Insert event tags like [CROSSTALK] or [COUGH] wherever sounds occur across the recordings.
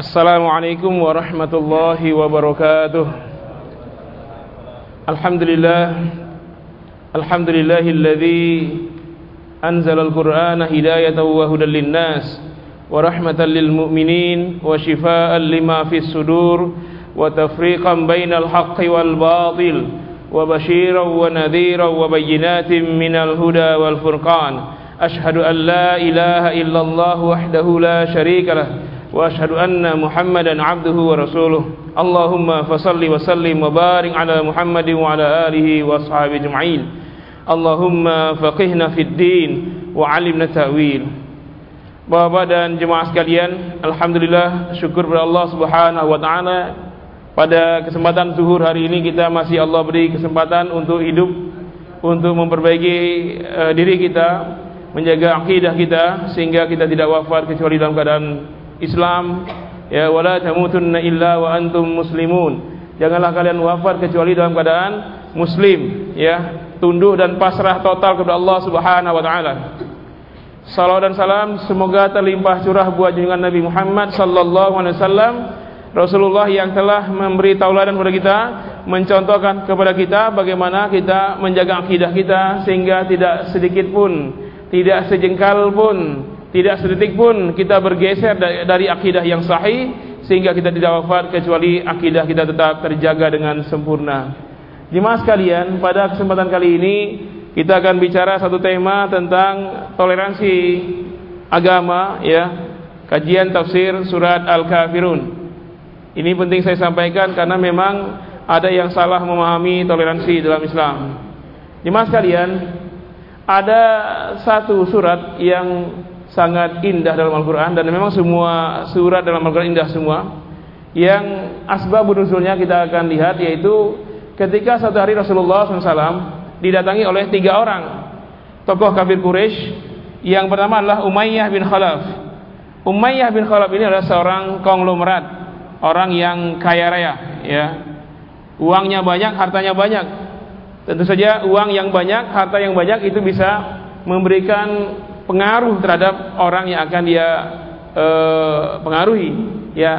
السلام عليكم ورحمة الله وبركاته. الحمد لله الحمد لله الذي أنزل القرآن هداية وهدى للناس ورحمة للمؤمنين وشفاء لما في الصدور وتفريقا بين الحق والباطل وبشيرا ونذيرا وبينات من الهدى والفرقان. أشهد أن لا إله إلا الله وحده لا شريك له. wahdahu la sharika lah واشهد ان محمدا عبده ورسوله اللهم فصل وسلم وبارك على محمد وعلى اله واصحابه اجمعين اللهم فقهنا في الدين وعلمنا التاويل Bapak dan jemaah sekalian, alhamdulillah syukur kepada Allah Subhanahu wa taala pada kesempatan zuhur hari ini kita masih Allah beri kesempatan untuk hidup untuk memperbaiki uh, diri kita, menjaga akidah kita sehingga kita tidak wafat kecuali dalam keadaan Islam ya wala tamutunna illa wa antum muslimun. Janganlah kalian wafat kecuali dalam keadaan muslim ya. Tunduk dan pasrah total kepada Allah Subhanahu wa taala. Salam dan salam semoga terlimpah curah buat junjungan Nabi Muhammad sallallahu alaihi wasallam. Rasulullah yang telah memberi tauladan kepada kita mencontohkan kepada kita bagaimana kita menjaga akidah kita sehingga tidak sedikit pun tidak sejengkal pun tidak sedetik pun kita bergeser dari akidah yang sahih sehingga kita tidak wafat kecuali akidah kita tetap terjaga dengan sempurna. Jemaah sekalian, pada kesempatan kali ini kita akan bicara satu tema tentang toleransi agama ya. Kajian tafsir surat Al-Kafirun. Ini penting saya sampaikan karena memang ada yang salah memahami toleransi dalam Islam. Jemaah sekalian, ada satu surat yang sangat indah dalam Al-Quran dan memang semua surat dalam Al-Quran indah semua. Yang asbab nuzulnya kita akan lihat yaitu ketika satu hari Rasulullah SAW didatangi oleh tiga orang tokoh kafir Quraisy. Yang pertama adalah Umayyah bin Khalaf. Umayyah bin Khalaf ini adalah seorang konglomerat orang yang kaya raya ya. Uangnya banyak hartanya banyak. Tentu saja uang yang banyak harta yang banyak itu bisa memberikan pengaruh terhadap orang yang akan dia e, pengaruhi. Ya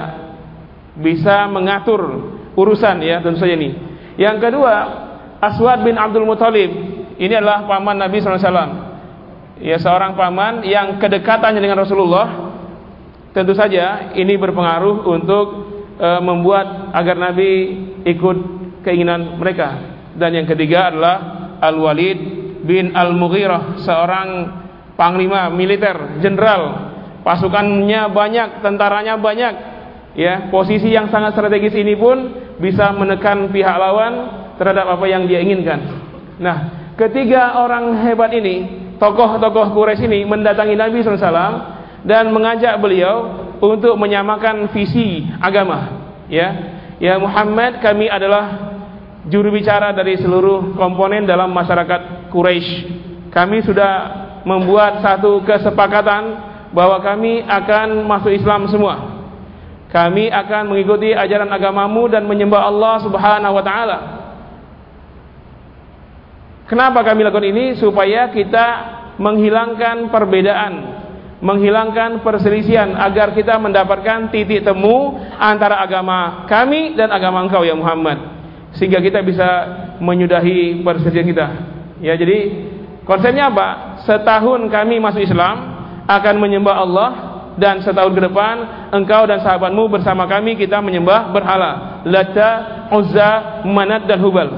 bisa mengatur urusan ya tentu saja ini. Yang kedua Aswad bin Abdul Muthalib. Ini adalah paman Nabi SAW ya seorang paman yang kedekatannya dengan Rasulullah tentu saja ini berpengaruh untuk e, membuat agar Nabi ikut keinginan mereka. Dan yang ketiga adalah Al Walid bin Al Mughirah seorang panglima militer, jenderal, pasukannya banyak, tentaranya banyak, ya posisi yang sangat strategis ini pun bisa menekan pihak lawan terhadap apa yang dia inginkan. Nah, ketiga orang hebat ini, tokoh-tokoh Quraisy ini mendatangi Nabi SAW dan mengajak beliau untuk menyamakan visi agama. Ya, ya Muhammad, kami adalah juru bicara dari seluruh komponen dalam masyarakat Quraisy. Kami sudah membuat satu kesepakatan bahwa kami akan masuk Islam semua. Kami akan mengikuti ajaran agamamu dan menyembah Allah Subhanahu wa taala. Kenapa kami lakukan ini? Supaya kita menghilangkan perbedaan, menghilangkan perselisihan agar kita mendapatkan titik temu antara agama kami dan agama engkau ya Muhammad. Sehingga kita bisa menyudahi perselisihan kita. Ya, jadi Konsepnya apa? Setahun kami masuk Islam akan menyembah Allah dan setahun ke depan engkau dan sahabatmu bersama kami kita menyembah berhala Lata, Uzza, Manat dan Hubal.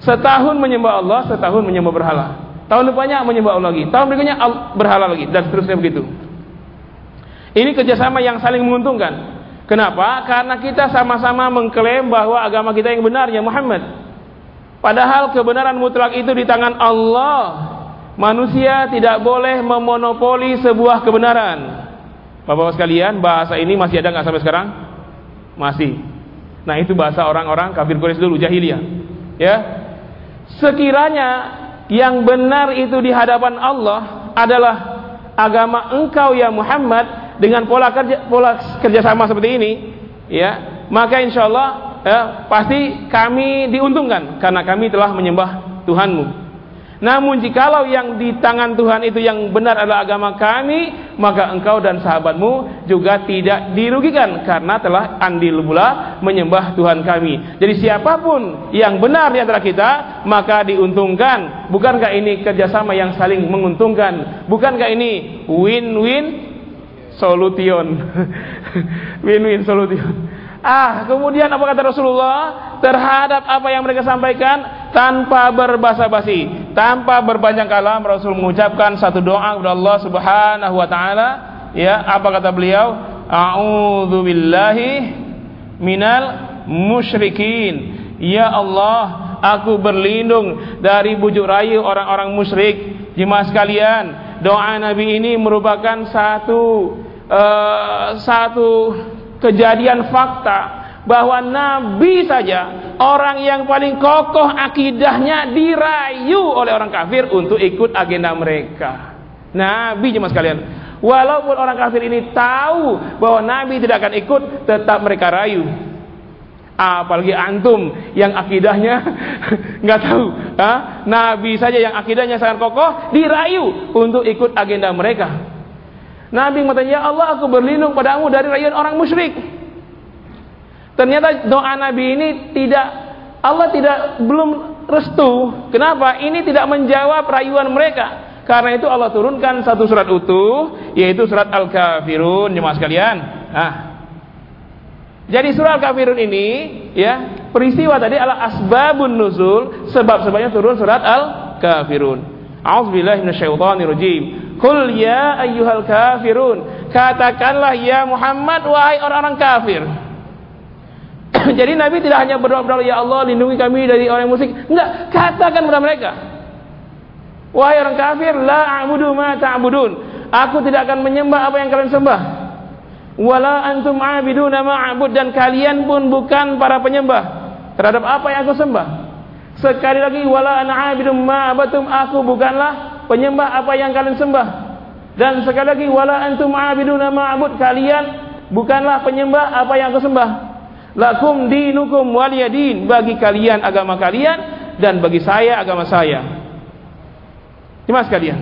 Setahun menyembah Allah, setahun menyembah berhala. Tahun depannya menyembah Allah lagi, tahun berikutnya berhala lagi dan seterusnya begitu. Ini kerjasama yang saling menguntungkan. Kenapa? Karena kita sama-sama mengklaim bahwa agama kita yang benar ya Muhammad. Padahal kebenaran mutlak itu di tangan Allah. Manusia tidak boleh memonopoli sebuah kebenaran. Bapak-bapak sekalian, bahasa ini masih ada nggak sampai sekarang? Masih. Nah, itu bahasa orang-orang kafir Quraisy dulu jahiliyah. Ya. Sekiranya yang benar itu di hadapan Allah adalah agama engkau ya Muhammad dengan pola kerja pola kerjasama seperti ini, ya, maka insya Allah ya, pasti kami diuntungkan karena kami telah menyembah Tuhanmu. Namun jikalau yang di tangan Tuhan itu yang benar adalah agama kami, maka engkau dan sahabatmu juga tidak dirugikan karena telah andil pula menyembah Tuhan kami. Jadi siapa pun yang benar di antara kita, maka diuntungkan. Bukankah ini kerjasama yang saling menguntungkan? Bukankah ini win-win solution? [LAUGHS] Win-win solution. Ah, kemudian apa kata Rasulullah terhadap apa yang mereka sampaikan tanpa berbasa-basi, tanpa berbanyak kalam Rasul mengucapkan satu doa kepada Allah Subhanahu wa taala, ya, apa kata beliau? A'udzu billahi minal musyrikin. Ya Allah, aku berlindung dari bujuk rayu orang-orang musyrik. Jemaah sekalian, doa Nabi ini merupakan satu uh, satu kejadian fakta bahwa Nabi saja orang yang paling kokoh akidahnya dirayu oleh orang kafir untuk ikut agenda mereka. Nabi cuma sekalian, walaupun orang kafir ini tahu bahwa Nabi tidak akan ikut, tetap mereka rayu. Apalagi antum yang akidahnya [LAUGHS] nggak tahu, ha? Nabi saja yang akidahnya sangat kokoh dirayu untuk ikut agenda mereka. Nabi mengatakan, "Ya Allah, aku berlindung padamu dari rayuan orang musyrik." Ternyata doa Nabi ini tidak Allah tidak belum restu. Kenapa? Ini tidak menjawab rayuan mereka. Karena itu Allah turunkan satu surat utuh yaitu surat Al-Kafirun jemaah sekalian. Nah. Jadi surat Al-Kafirun ini ya, peristiwa tadi adalah asbabun nuzul, sebab-sebabnya turun surat Al-Kafirun. A'udzubillahi minasyaitonirrajim. Kul ya ayyuhal kafirun. Katakanlah ya Muhammad wahai orang-orang kafir. [CLEARS THROAT] Jadi Nabi tidak hanya berdoa-doa ya Allah lindungi kami dari orang musyrik. Enggak, katakan kepada mereka. Wahai orang kafir, la a'budu ma ta'budun. Aku tidak akan menyembah apa yang kalian sembah. Wala antum a'biduna ma a'bud dan kalian pun bukan para penyembah terhadap apa yang aku sembah. Sekali lagi wala ana a'budu ma abatum aku bukanlah penyembah apa yang kalian sembah. Dan sekali lagi wala antum ma'abiduna ma'bud kalian bukanlah penyembah apa yang aku sembah. Lakum dinukum waliyadin bagi kalian agama kalian dan bagi saya agama saya. Terima sekalian.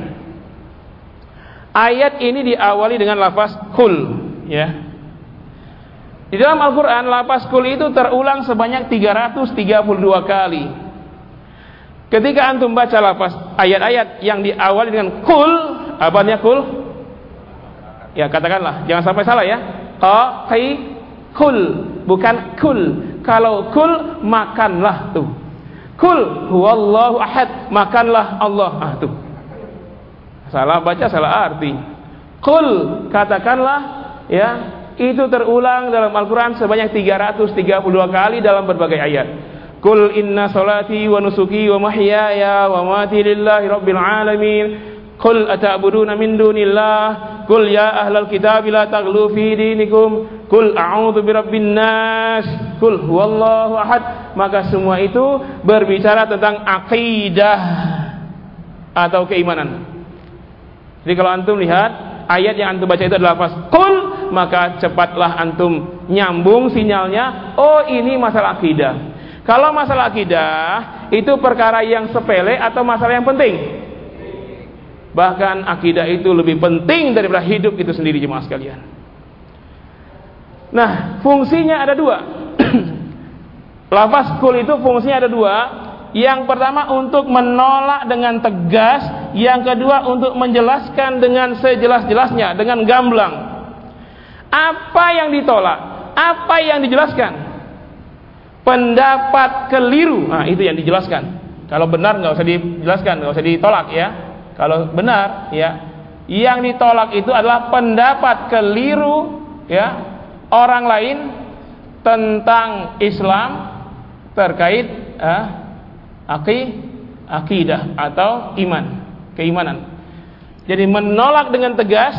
Ayat ini diawali dengan lafaz kul ya. Di dalam Al-Qur'an lafaz kul itu terulang sebanyak 332 kali. Ketika antum baca lafaz ayat-ayat yang diawali dengan kul, apa artinya kul? Ya katakanlah, jangan sampai salah ya. Qa qi kul, bukan kul. Kalau kul makanlah tuh. Kul huwallahu ahad, makanlah Allah. Ah tuh. Salah baca, salah arti. Kul katakanlah ya, itu terulang dalam Al-Qur'an sebanyak 332 kali dalam berbagai ayat. Kul inna salati wa nusuki wa mahyaya wa mati lillahi rabbil alamin. Kul ata'buduna min dunillah. Kul ya ahlal kitab la taghlu fi dinikum. Kul a'udzu birabbin nas. Kul huwallahu ahad. Maka semua itu berbicara tentang akidah atau keimanan. Jadi kalau antum lihat ayat yang antum baca itu adalah lafaz kul maka cepatlah antum nyambung sinyalnya oh ini masalah akidah kalau masalah akidah itu perkara yang sepele atau masalah yang penting? Bahkan akidah itu lebih penting daripada hidup itu sendiri jemaah sekalian. Nah, fungsinya ada dua. [CLEARS THROAT] Lafaz kul itu fungsinya ada dua. Yang pertama untuk menolak dengan tegas, yang kedua untuk menjelaskan dengan sejelas-jelasnya, dengan gamblang. Apa yang ditolak? Apa yang dijelaskan? Pendapat keliru. Nah, itu yang dijelaskan. Kalau benar nggak usah dijelaskan, nggak usah ditolak ya. Kalau benar ya, yang ditolak itu adalah pendapat keliru ya orang lain tentang Islam terkait eh, aki, akidah atau iman, keimanan. Jadi menolak dengan tegas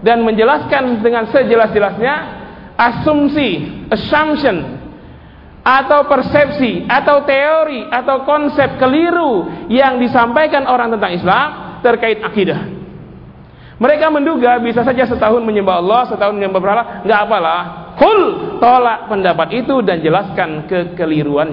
dan menjelaskan dengan sejelas-jelasnya asumsi, assumption atau persepsi atau teori atau konsep keliru yang disampaikan orang tentang Islam terkait akidah. Mereka menduga bisa saja setahun menyembah Allah, setahun menyembah berhala, nggak apalah. Kul tolak pendapat itu dan jelaskan kekeliruan